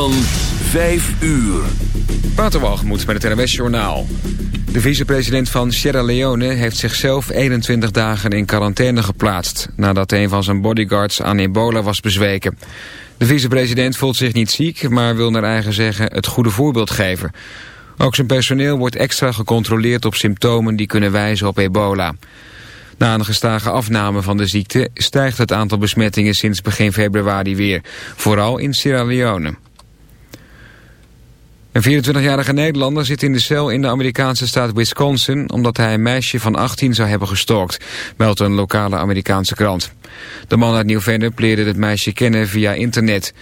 van 5 uur. Waterwalgemoed met het NWS Journaal. De vicepresident van Sierra Leone heeft zichzelf 21 dagen in quarantaine geplaatst... nadat een van zijn bodyguards aan ebola was bezweken. De vicepresident voelt zich niet ziek, maar wil naar eigen zeggen het goede voorbeeld geven. Ook zijn personeel wordt extra gecontroleerd op symptomen die kunnen wijzen op ebola. Na een gestage afname van de ziekte stijgt het aantal besmettingen sinds begin februari weer. Vooral in Sierra Leone. Een 24-jarige Nederlander zit in de cel in de Amerikaanse staat Wisconsin... omdat hij een meisje van 18 zou hebben gestalkt, meldt een lokale Amerikaanse krant. De man uit Nieuw-Vennep leerde het meisje kennen via internet.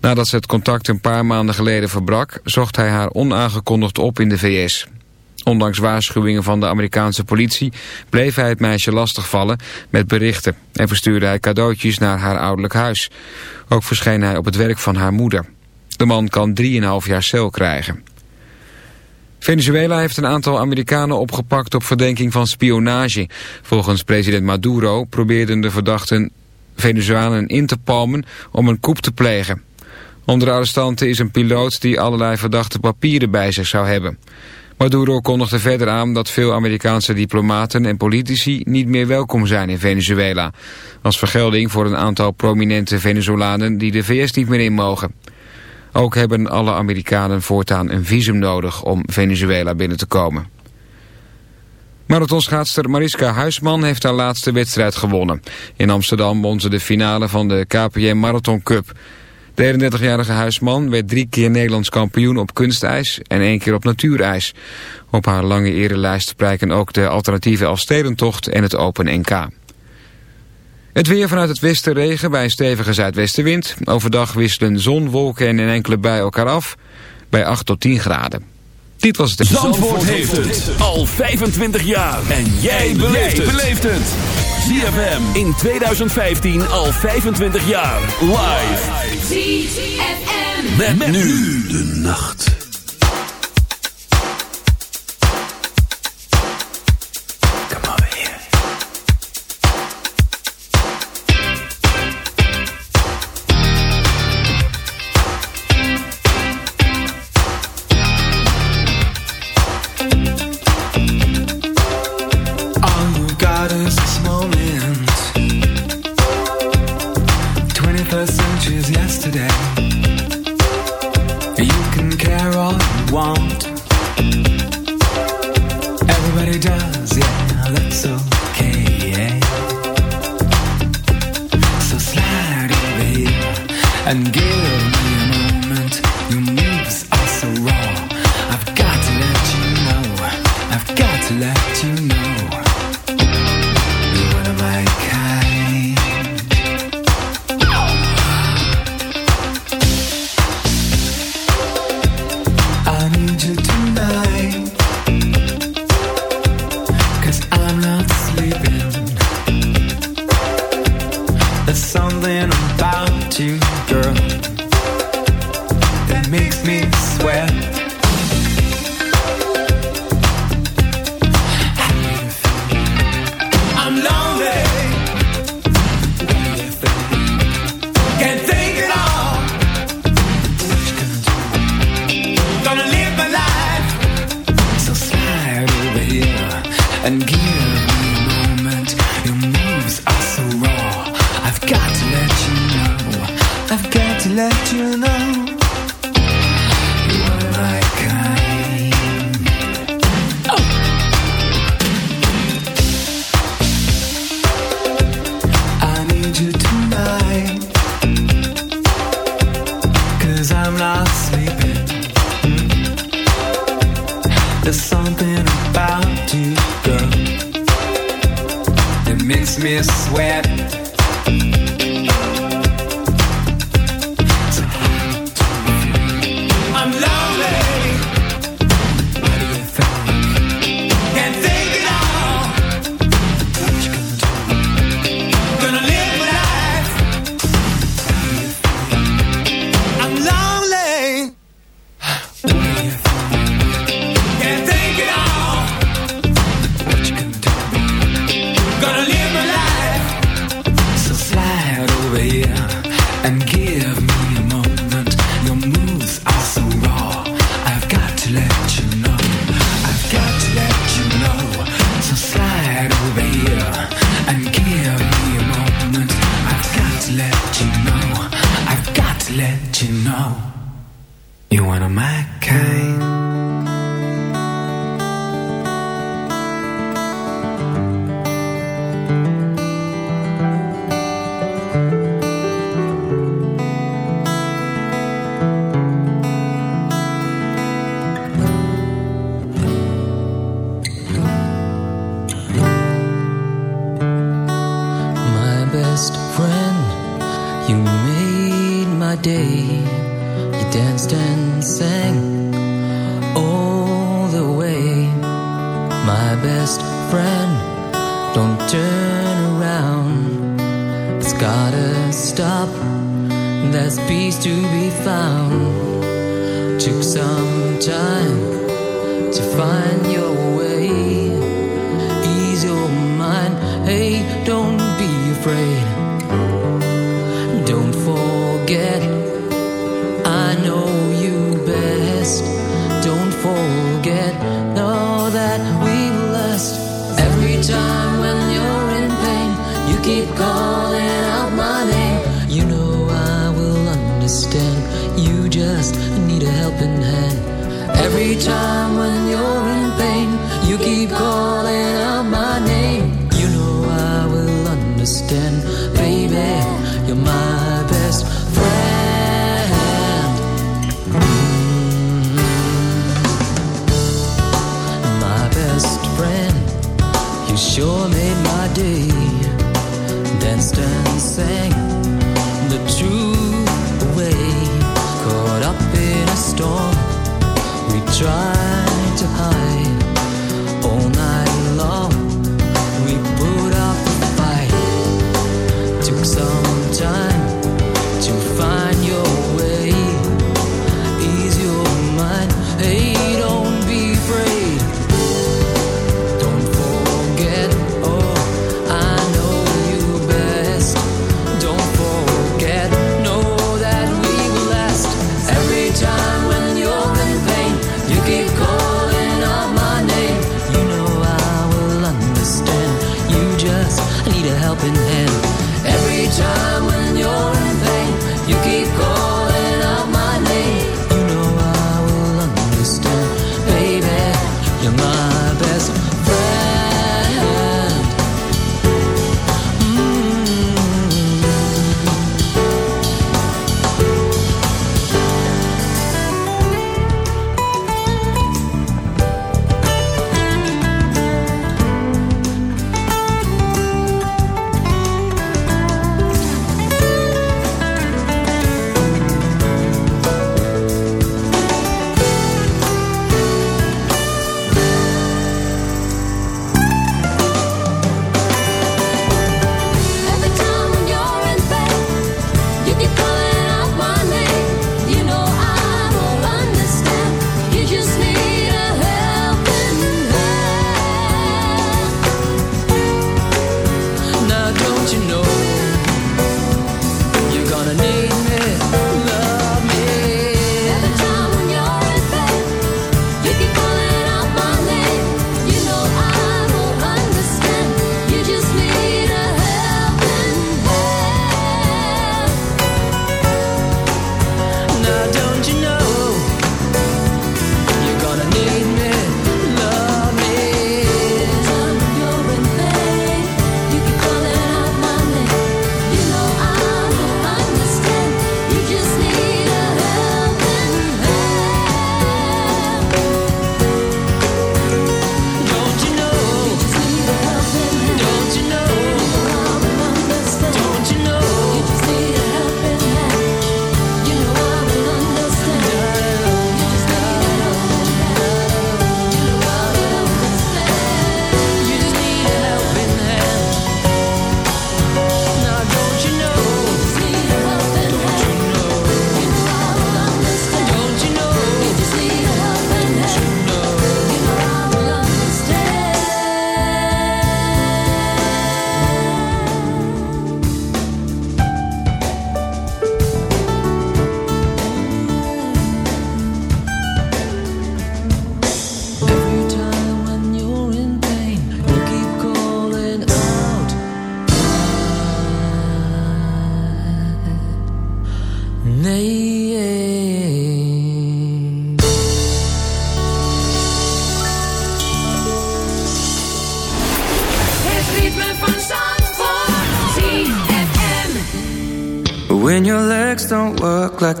Nadat ze het contact een paar maanden geleden verbrak... zocht hij haar onaangekondigd op in de VS. Ondanks waarschuwingen van de Amerikaanse politie bleef hij het meisje lastigvallen met berichten en verstuurde hij cadeautjes naar haar ouderlijk huis. Ook verscheen hij op het werk van haar moeder. De man kan 3,5 jaar cel krijgen. Venezuela heeft een aantal Amerikanen opgepakt op verdenking van spionage. Volgens president Maduro probeerden de verdachten Venezolanen in te palmen om een coup te plegen. Onder de arrestanten is een piloot die allerlei verdachte papieren bij zich zou hebben. Maduro kondigde verder aan dat veel Amerikaanse diplomaten en politici niet meer welkom zijn in Venezuela. Als vergelding voor een aantal prominente Venezolanen die de VS niet meer in mogen. Ook hebben alle Amerikanen voortaan een visum nodig om Venezuela binnen te komen. Marathonschaatster Mariska Huisman heeft haar laatste wedstrijd gewonnen. In Amsterdam won ze de finale van de KPM Marathon Cup. De 31-jarige Huisman werd drie keer Nederlands kampioen op kunstijs en één keer op natuurijs. Op haar lange erelijst prijken ook de alternatieve Elfstedentocht en het Open NK. Het weer vanuit het westen regen bij een stevige zuidwestenwind. Overdag wisselen zon, wolken en een enkele bij elkaar af bij 8 tot 10 graden. Dit was het... Zandvoort, Zandvoort heeft het al 25 jaar. En jij beleeft het. ZFM in 2015 al 25 jaar. Live. ZFM. Met, met nu de nacht. day. You danced and sang all the way. My best friend, don't turn around. It's gotta stop. There's peace to be found. Took some time to find your way.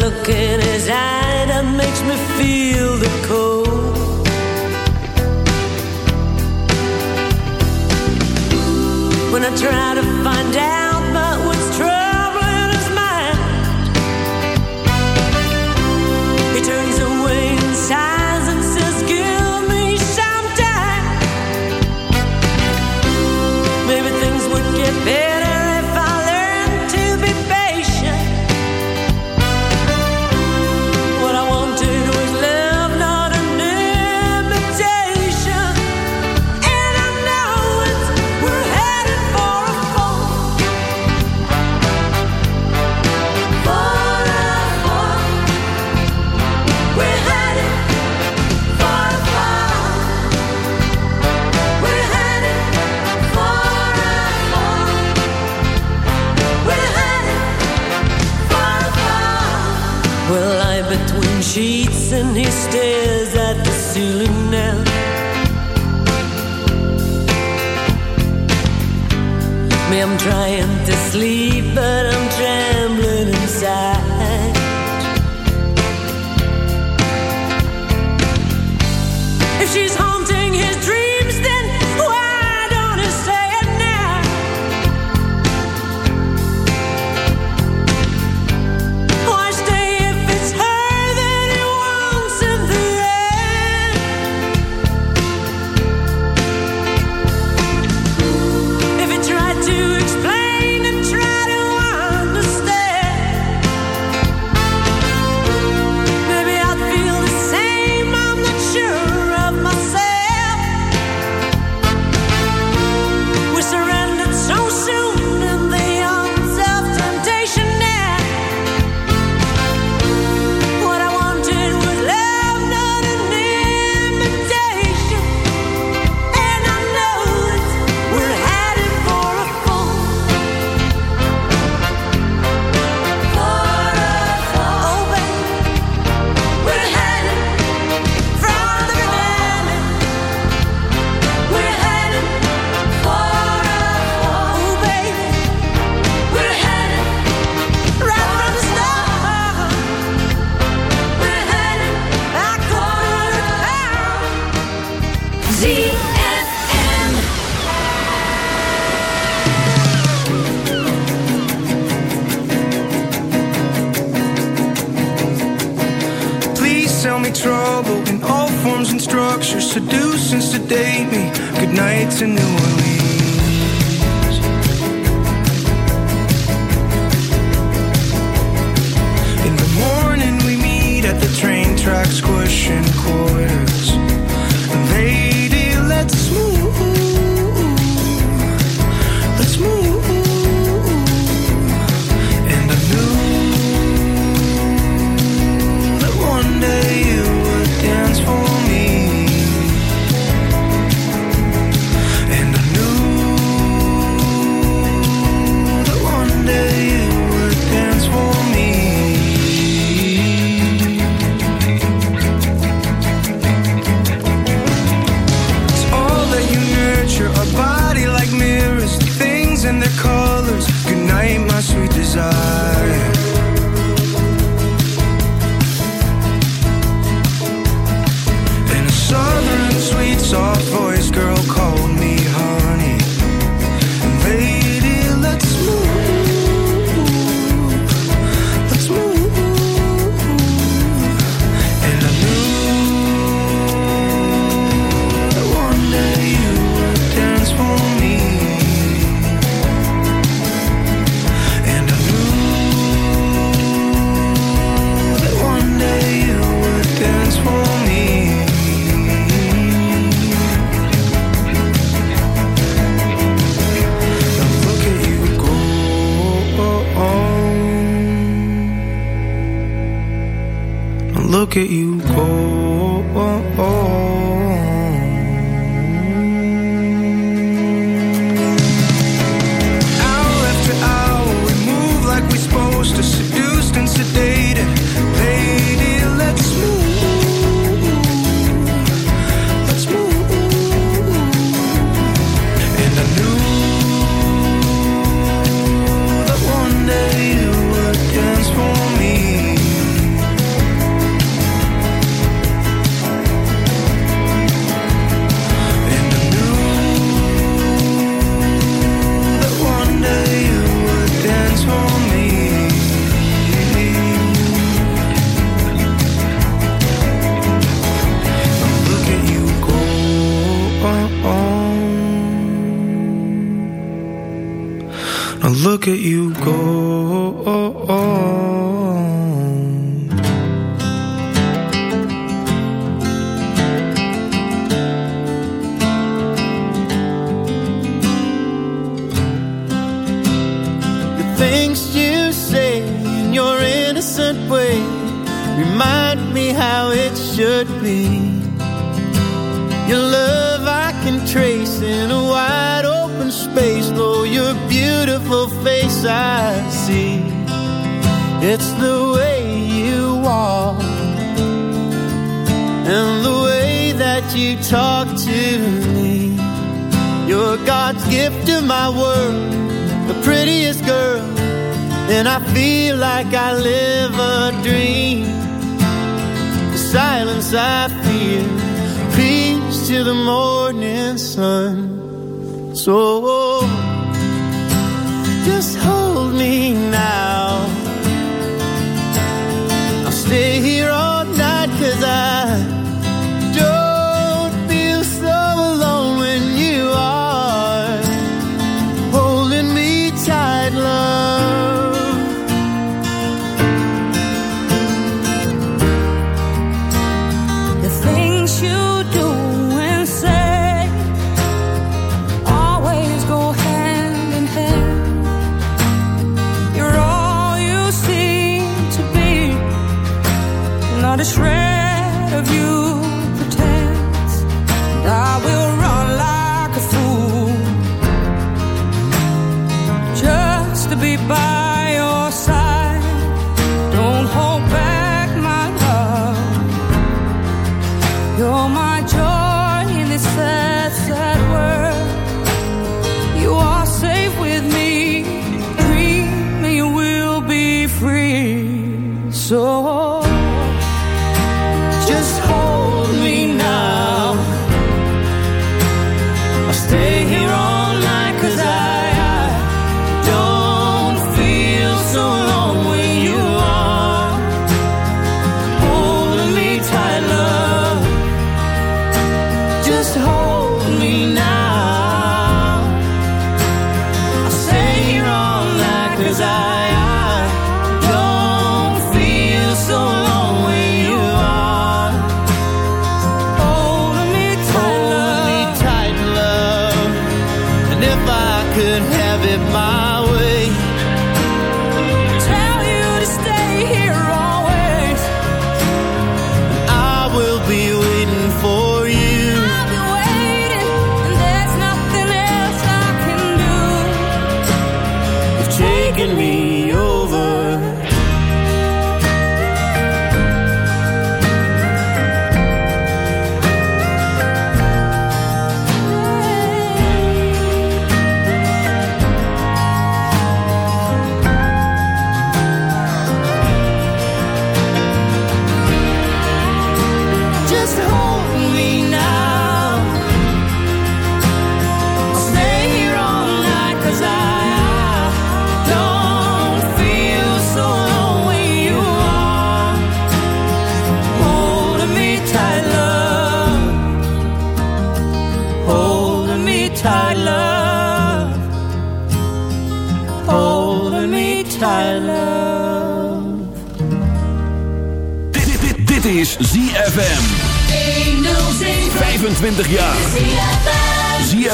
Look in his eye that makes me feel trying to sleep, but I'm trembling inside. If she's to do since me good night to New Orleans. In the morning we meet at the train tracks, squishing quarters.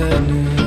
afternoon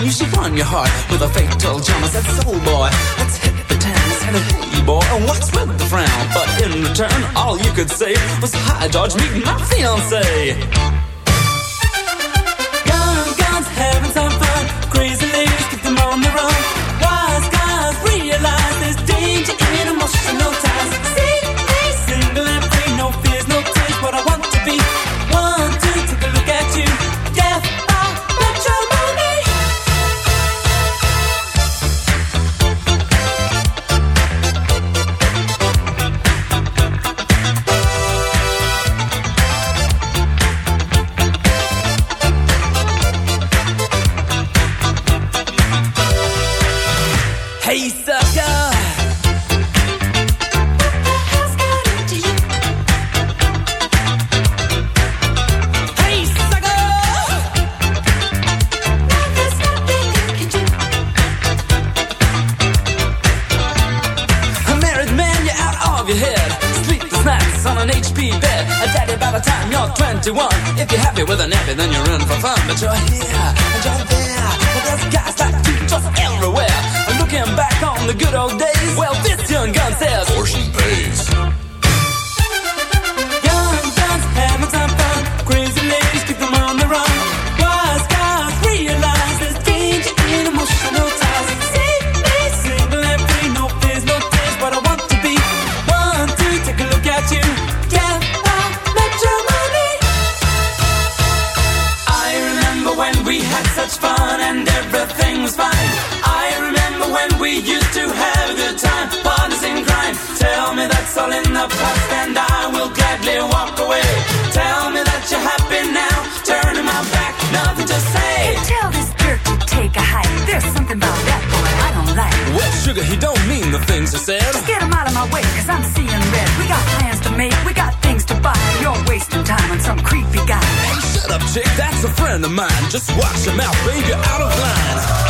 And you should run your heart with a fatal jam. I said, soul boy, let's hit the town. I said, hey boy, and what's with the frown? But in return, all you could say was, hi George, meet my fiancée. got plans to make, we got things to buy. You're wasting time on some creepy guy. Hey, shut up, chick, that's a friend of mine. Just watch him out, baby, out of line.